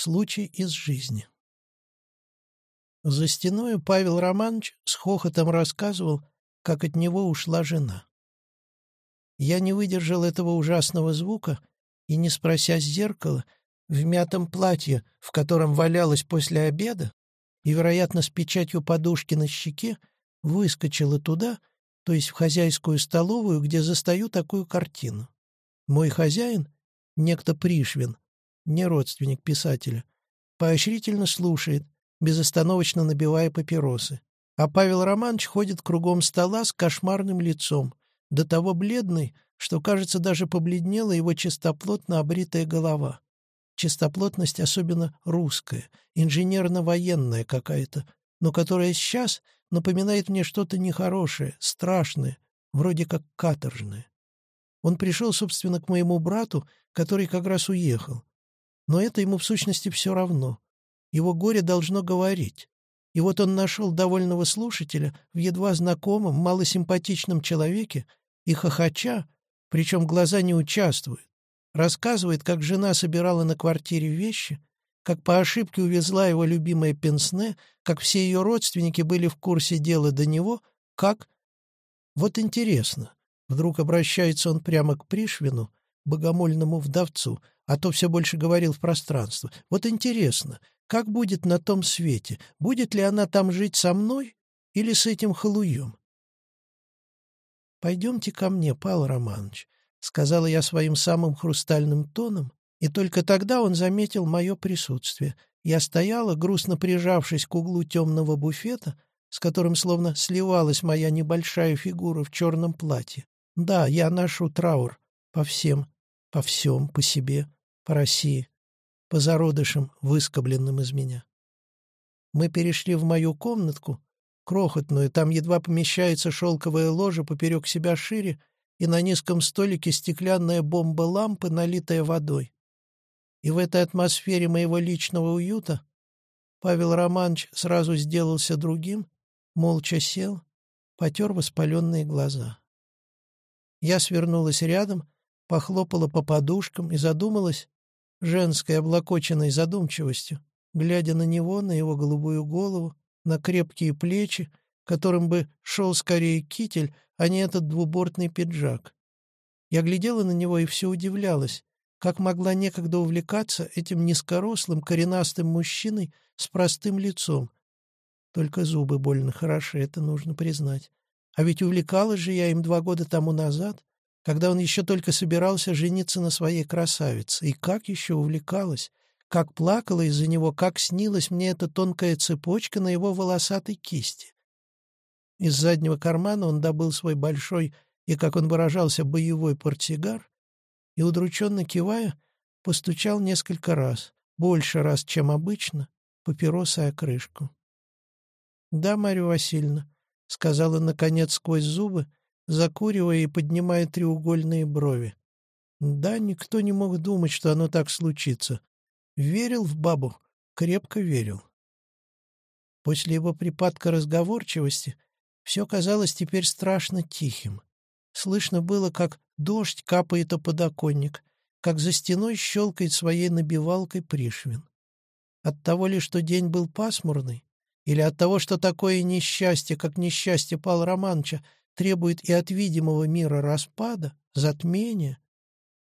Случай из жизни. За стеною Павел Романович с хохотом рассказывал, как от него ушла жена. Я не выдержал этого ужасного звука и, не спрося зеркала, в мятом платье, в котором валялась после обеда, и, вероятно, с печатью подушки на щеке, выскочила туда, то есть в хозяйскую столовую, где застаю такую картину. Мой хозяин, некто Пришвин, не родственник писателя, поощрительно слушает, безостановочно набивая папиросы. А Павел Романович ходит кругом стола с кошмарным лицом, до того бледный, что, кажется, даже побледнела его чистоплотно обритая голова. Чистоплотность особенно русская, инженерно-военная какая-то, но которая сейчас напоминает мне что-то нехорошее, страшное, вроде как каторжное. Он пришел, собственно, к моему брату, который как раз уехал. Но это ему в сущности все равно. Его горе должно говорить. И вот он нашел довольного слушателя в едва знакомом, малосимпатичном человеке и хохоча, причем глаза не участвуют, рассказывает, как жена собирала на квартире вещи, как по ошибке увезла его любимое пенсне, как все ее родственники были в курсе дела до него, как... Вот интересно, вдруг обращается он прямо к Пришвину, богомольному вдовцу, а то все больше говорил в пространство. Вот интересно, как будет на том свете? Будет ли она там жить со мной или с этим халуем? «Пойдемте ко мне, Павел Романович», — сказала я своим самым хрустальным тоном, и только тогда он заметил мое присутствие. Я стояла, грустно прижавшись к углу темного буфета, с которым словно сливалась моя небольшая фигура в черном платье. Да, я ношу траур по всем, по всем, по себе, по России, по зародышам, выскобленным из меня. Мы перешли в мою комнатку, крохотную, там едва помещается шелковая ложа поперек себя шире, и на низком столике стеклянная бомба лампы, налитая водой. И в этой атмосфере моего личного уюта Павел Романович сразу сделался другим, молча сел, потер воспаленные глаза. Я свернулась рядом, похлопала по подушкам и задумалась женской облокоченной задумчивостью, глядя на него, на его голубую голову, на крепкие плечи, которым бы шел скорее китель, а не этот двубортный пиджак. Я глядела на него и все удивлялась, как могла некогда увлекаться этим низкорослым, коренастым мужчиной с простым лицом. Только зубы больно хороши, это нужно признать. А ведь увлекалась же я им два года тому назад, когда он еще только собирался жениться на своей красавице. И как еще увлекалась, как плакала из-за него, как снилась мне эта тонкая цепочка на его волосатой кисти. Из заднего кармана он добыл свой большой и, как он выражался, боевой портсигар и, удрученно кивая, постучал несколько раз, больше раз, чем обычно, папиросой о крышку. «Да, Марья Васильевна», — сказала, наконец, сквозь зубы, закуривая и поднимая треугольные брови. «Да, никто не мог думать, что оно так случится. Верил в бабу, крепко верил. После его припадка разговорчивости все казалось теперь страшно тихим. Слышно было, как дождь капает о подоконник, как за стеной щелкает своей набивалкой Пришвин. От того ли, что день был пасмурный, или от того, что такое несчастье, как несчастье Павла Романовича, требует и от видимого мира распада, затмения,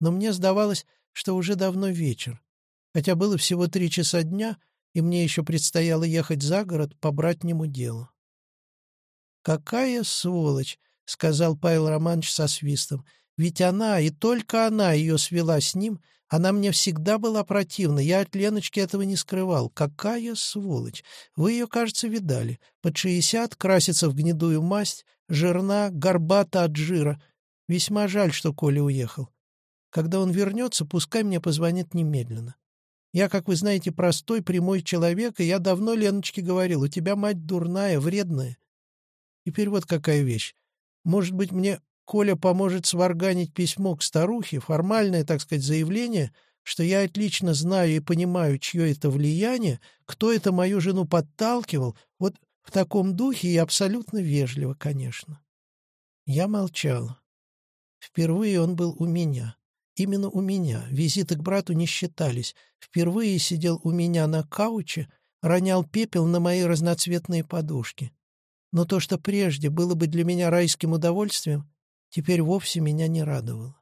но мне сдавалось, что уже давно вечер, хотя было всего три часа дня, и мне еще предстояло ехать за город по братнему делу. «Какая сволочь!» — сказал Павел Романович со свистом. «Ведь она, и только она ее свела с ним, она мне всегда была противна, я от Леночки этого не скрывал. Какая сволочь! Вы ее, кажется, видали. Под шестьдесят, красится в гнедую масть, жирна, горбата от жира. Весьма жаль, что Коля уехал. Когда он вернется, пускай мне позвонит немедленно. Я, как вы знаете, простой, прямой человек, и я давно Леночке говорил, у тебя мать дурная, вредная. Теперь вот какая вещь. Может быть, мне Коля поможет сварганить письмо к старухе, формальное, так сказать, заявление, что я отлично знаю и понимаю, чье это влияние, кто это мою жену подталкивал, вот в таком духе и абсолютно вежливо, конечно. Я молчала. Впервые он был у меня. именно у меня, визиты к брату не считались. Впервые сидел у меня на кауче, ронял пепел на мои разноцветные подушки. Но то, что прежде было бы для меня райским удовольствием, теперь вовсе меня не радовало.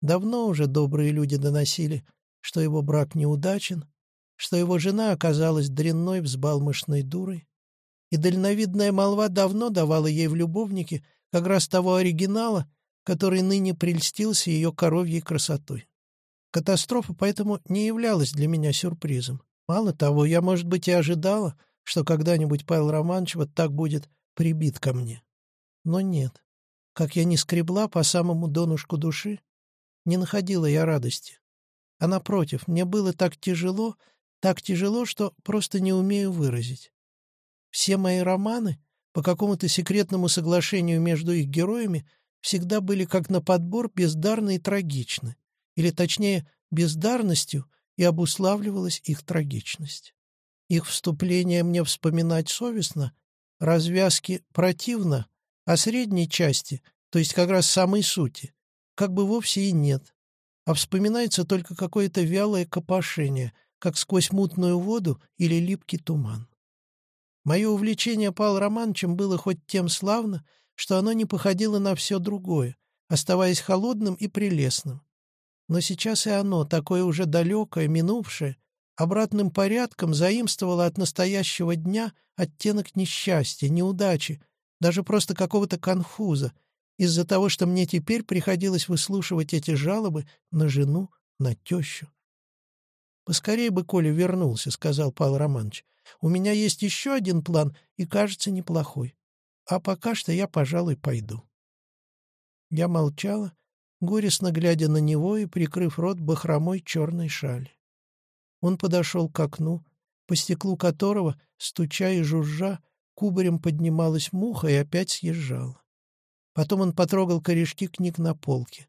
Давно уже добрые люди доносили, что его брак неудачен, что его жена оказалась дрянной взбалмошной дурой, и дальновидная молва давно давала ей в любовнике как раз того оригинала, который ныне прельстился ее коровьей красотой. Катастрофа поэтому не являлась для меня сюрпризом. Мало того, я, может быть, и ожидала, что когда-нибудь Павел Романович вот так будет прибит ко мне. Но нет. Как я не скребла по самому донышку души, не находила я радости. А напротив, мне было так тяжело, так тяжело, что просто не умею выразить. Все мои романы, по какому-то секретному соглашению между их героями, всегда были как на подбор бездарны и трагичны, или, точнее, бездарностью и обуславливалась их трагичность. Их вступление мне вспоминать совестно, развязки противно, а средней части, то есть как раз самой сути, как бы вовсе и нет, а вспоминается только какое-то вялое копошение, как сквозь мутную воду или липкий туман. Мое увлечение Павлом Романовичем было хоть тем славно, что оно не походило на все другое, оставаясь холодным и прелестным. Но сейчас и оно, такое уже далекое, минувшее, обратным порядком заимствовало от настоящего дня оттенок несчастья, неудачи, даже просто какого-то конфуза, из-за того, что мне теперь приходилось выслушивать эти жалобы на жену, на тещу. «Поскорее бы Коля вернулся», — сказал Павел Романович. У меня есть еще один план, и, кажется, неплохой. А пока что я, пожалуй, пойду». Я молчала, горестно глядя на него и прикрыв рот бахромой черной шали. Он подошел к окну, по стеклу которого, стуча и жужжа, кубарем поднималась муха и опять съезжала. Потом он потрогал корешки книг на полке.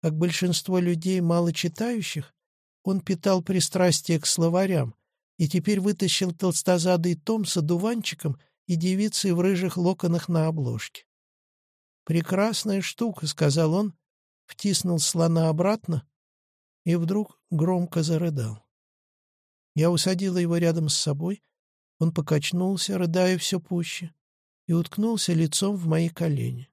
Как большинство людей, мало читающих, он питал пристрастие к словарям, и теперь вытащил толстозадый том с одуванчиком и девицей в рыжих локонах на обложке. «Прекрасная штука», — сказал он, втиснул слона обратно и вдруг громко зарыдал. Я усадила его рядом с собой, он покачнулся, рыдая все пуще, и уткнулся лицом в мои колени.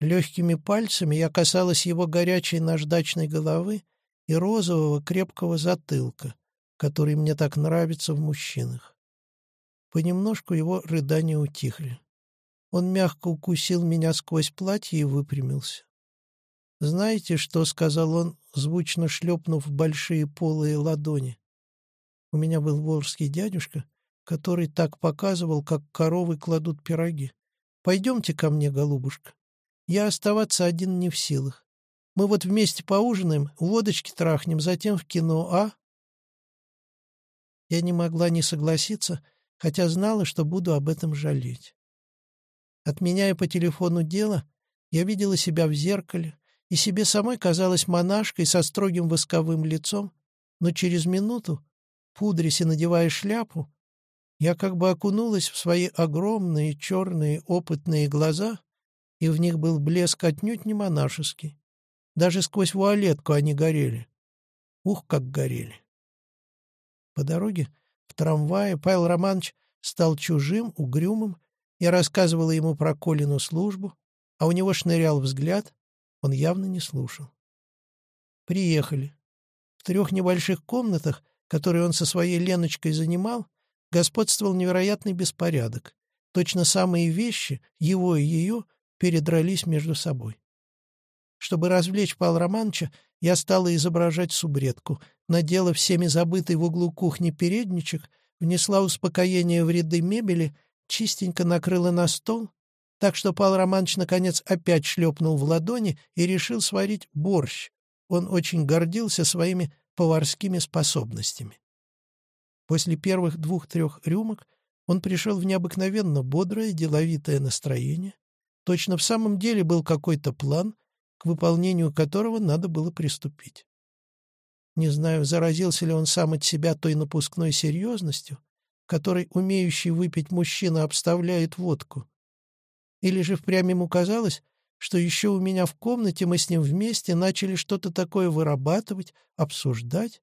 Легкими пальцами я касалась его горячей наждачной головы и розового крепкого затылка, который мне так нравится в мужчинах. Понемножку его рыдания утихли. Он мягко укусил меня сквозь платье и выпрямился. «Знаете, что?» — сказал он, звучно шлепнув большие полые ладони. У меня был волжский дядюшка, который так показывал, как коровы кладут пироги. «Пойдемте ко мне, голубушка. Я оставаться один не в силах. Мы вот вместе поужинаем, водочки трахнем, затем в кино, а?» Я не могла не согласиться, хотя знала, что буду об этом жалеть. Отменяя по телефону дело, я видела себя в зеркале, и себе самой казалась монашкой со строгим восковым лицом, но через минуту, пудрясь и надевая шляпу, я как бы окунулась в свои огромные черные опытные глаза, и в них был блеск отнюдь не монашеский. Даже сквозь вуалетку они горели. Ух, как горели! По дороге, в трамвае, Павел Романович стал чужим, угрюмым. Я рассказывала ему про Колину службу, а у него шнырял взгляд, он явно не слушал. Приехали. В трех небольших комнатах, которые он со своей Леночкой занимал, господствовал невероятный беспорядок. Точно самые вещи, его и ее, передрались между собой. Чтобы развлечь Павла Романовича, я стала изображать субредку, надела всеми забытый в углу кухни передничек, внесла успокоение в ряды мебели, чистенько накрыла на стол, так что Павел Романович наконец опять шлепнул в ладони и решил сварить борщ. Он очень гордился своими поварскими способностями. После первых двух-трех рюмок он пришел в необыкновенно бодрое, деловитое настроение. Точно в самом деле был какой-то план, к выполнению которого надо было приступить. Не знаю, заразился ли он сам от себя той напускной серьезностью, которой умеющий выпить мужчина обставляет водку. Или же впрямь ему казалось, что еще у меня в комнате мы с ним вместе начали что-то такое вырабатывать, обсуждать.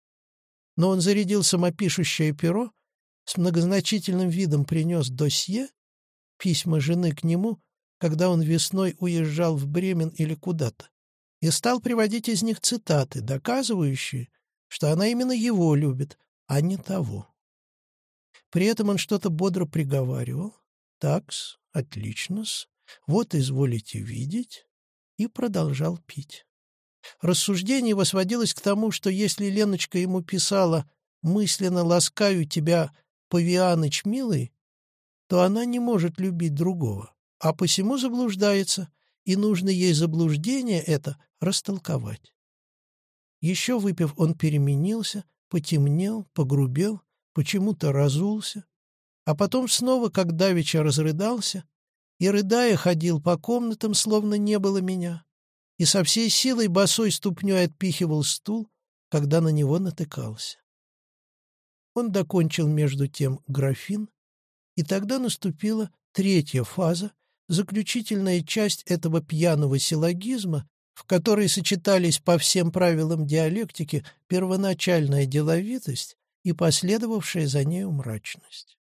Но он зарядил самопишущее перо, с многозначительным видом принес досье, письма жены к нему, когда он весной уезжал в Бремен или куда-то, и стал приводить из них цитаты, доказывающие, что она именно его любит, а не того. При этом он что-то бодро приговаривал. «Такс, отлично-с, вот изволите видеть», и продолжал пить. Рассуждение его сводилось к тому, что если Леночка ему писала «мысленно ласкаю тебя, Павианыч милый», то она не может любить другого, а посему заблуждается, и нужно ей заблуждение это растолковать. Еще выпив, он переменился, потемнел, погрубел, почему-то разулся, а потом снова, как давеча, разрыдался и, рыдая, ходил по комнатам, словно не было меня, и со всей силой босой ступней отпихивал стул, когда на него натыкался. Он докончил между тем графин, и тогда наступила третья фаза, заключительная часть этого пьяного силлогизма, в которой сочетались по всем правилам диалектики первоначальная деловитость и последовавшая за нею мрачность.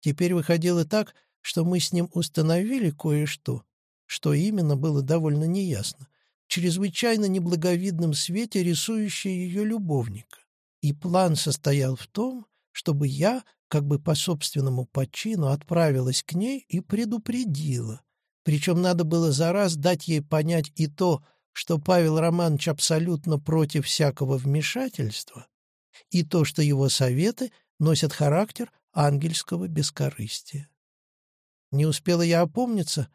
Теперь выходило так, что мы с ним установили кое-что, что именно было довольно неясно, чрезвычайно неблаговидном свете рисующее ее любовника. И план состоял в том, чтобы я, как бы по собственному почину, отправилась к ней и предупредила. Причем надо было за раз дать ей понять и то, что Павел Романович абсолютно против всякого вмешательства, и то, что его советы носят характер ангельского бескорыстия. Не успела я опомниться,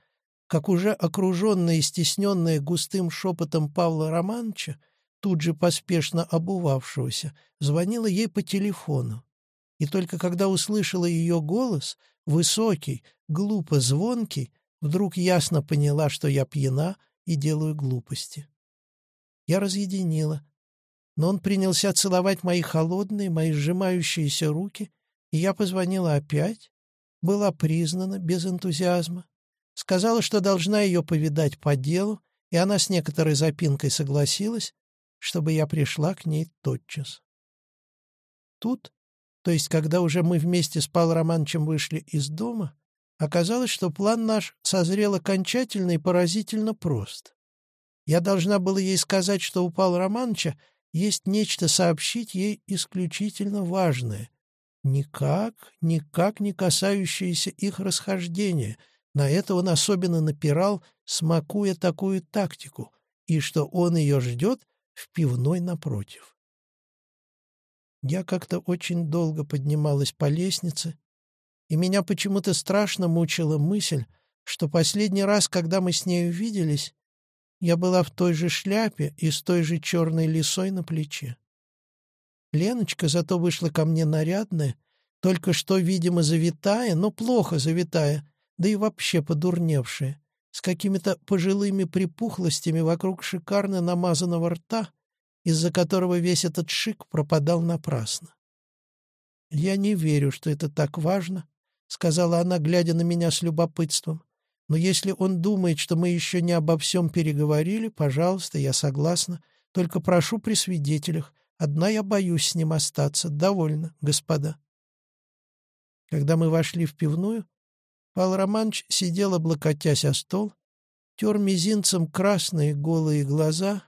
как уже окруженная и стесненная густым шепотом Павла Романовича, тут же поспешно обувавшегося, звонила ей по телефону. И только когда услышала ее голос, высокий, глупо звонкий, вдруг ясно поняла, что я пьяна и делаю глупости. Я разъединила, но он принялся целовать мои холодные, мои сжимающиеся руки, и я позвонила опять, была признана без энтузиазма, сказала, что должна ее повидать по делу, и она с некоторой запинкой согласилась, чтобы я пришла к ней тотчас. Тут, то есть когда уже мы вместе с Павлом Романовичем вышли из дома, оказалось, что план наш созрел окончательно и поразительно прост. Я должна была ей сказать, что у Павла Романовича есть нечто сообщить ей исключительно важное, никак, никак не касающееся их расхождения. На это он особенно напирал, смакуя такую тактику, и что он ее ждет в пивной напротив. Я как-то очень долго поднималась по лестнице, и меня почему-то страшно мучила мысль, что последний раз, когда мы с ней увиделись, я была в той же шляпе и с той же черной лисой на плече. Леночка зато вышла ко мне нарядная, только что, видимо, завитая, но плохо завитая, да и вообще подурневшая, с какими-то пожилыми припухлостями вокруг шикарно намазанного рта, из-за которого весь этот шик пропадал напрасно. «Я не верю, что это так важно», — сказала она, глядя на меня с любопытством. «Но если он думает, что мы еще не обо всем переговорили, пожалуйста, я согласна. Только прошу при свидетелях. Одна я боюсь с ним остаться. Довольно, господа». Когда мы вошли в пивную, Павел Романович сидел, облокотясь о стол, тер мизинцем красные голые глаза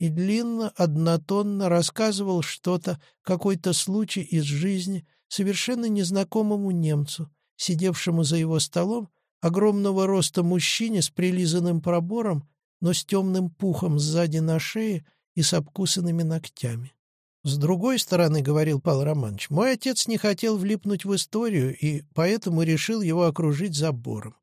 и длинно, однотонно рассказывал что-то, какой-то случай из жизни совершенно незнакомому немцу, сидевшему за его столом, огромного роста мужчине с прилизанным пробором, но с темным пухом сзади на шее и с обкусанными ногтями. С другой стороны, — говорил Павел Романович, — мой отец не хотел влипнуть в историю и поэтому решил его окружить забором.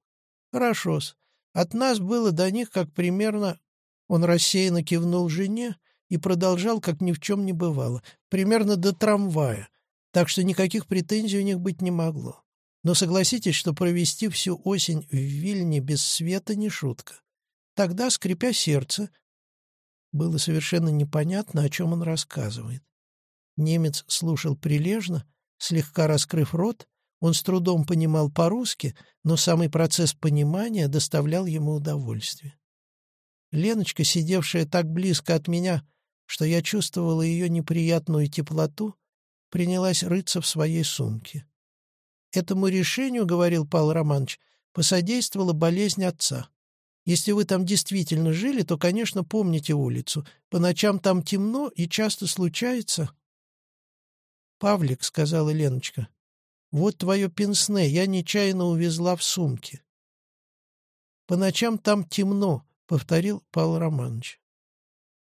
Хорошо-с. От нас было до них как примерно... Он рассеянно кивнул жене и продолжал, как ни в чем не бывало, примерно до трамвая, так что никаких претензий у них быть не могло. Но согласитесь, что провести всю осень в Вильне без света не шутка. Тогда, скрипя сердце, было совершенно непонятно, о чем он рассказывает. Немец слушал прилежно, слегка раскрыв рот, он с трудом понимал по-русски, но самый процесс понимания доставлял ему удовольствие. Леночка, сидевшая так близко от меня, что я чувствовала ее неприятную теплоту, принялась рыться в своей сумке. Этому решению, — говорил Павел Романович, — посодействовала болезнь отца. Если вы там действительно жили, то, конечно, помните улицу. По ночам там темно и часто случается... «Павлик», — сказала Леночка, — «вот твое пенсне я нечаянно увезла в сумке». «По ночам там темно», — повторил Павел Романович.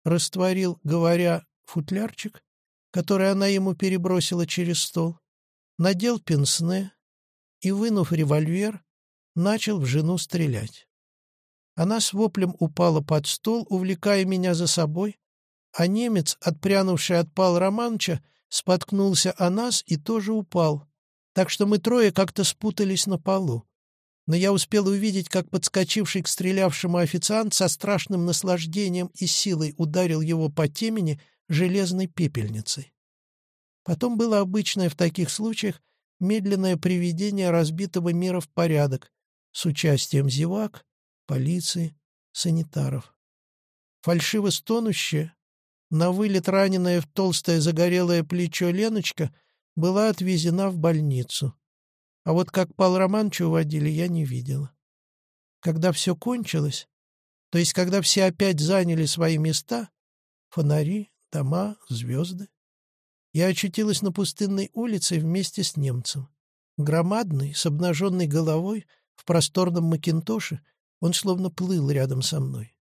Растворил, говоря, футлярчик, который она ему перебросила через стол, надел пенсне и, вынув револьвер, начал в жену стрелять. Она с воплем упала под стол, увлекая меня за собой, а немец, отпрянувший от Павла Романовича, споткнулся о нас и тоже упал, так что мы трое как-то спутались на полу. Но я успел увидеть, как подскочивший к стрелявшему официант со страшным наслаждением и силой ударил его по темени железной пепельницей. Потом было обычное в таких случаях медленное приведение разбитого мира в порядок с участием зевак, полиции, санитаров. Фальшиво стонущая, на вылет раненая в толстое загорелое плечо Леночка была отвезена в больницу. А вот как Пал Романовича уводили, я не видела. Когда все кончилось, то есть когда все опять заняли свои места, фонари, дома, звезды, я очутилась на пустынной улице вместе с немцем. Громадный, с обнаженной головой, в просторном макинтоше, он словно плыл рядом со мной.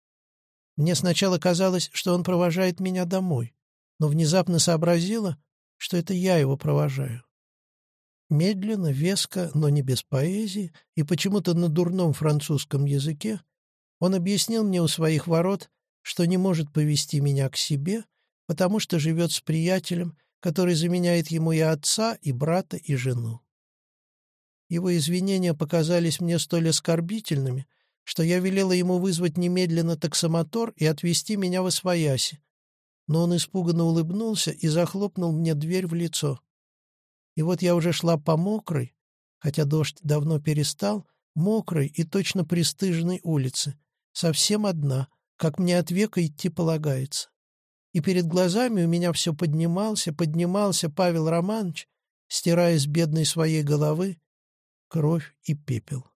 Мне сначала казалось, что он провожает меня домой, но внезапно сообразила, что это я его провожаю. Медленно, веско, но не без поэзии, и почему-то на дурном французском языке, он объяснил мне у своих ворот, что не может повести меня к себе, потому что живет с приятелем, который заменяет ему и отца, и брата, и жену. Его извинения показались мне столь оскорбительными, что я велела ему вызвать немедленно таксомотор и отвезти меня во свояси. Но он испуганно улыбнулся и захлопнул мне дверь в лицо. И вот я уже шла по мокрой, хотя дождь давно перестал, мокрой и точно пристыженной улице, совсем одна, как мне от века идти полагается. И перед глазами у меня все поднимался, поднимался Павел Романович, стирая с бедной своей головы кровь и пепел.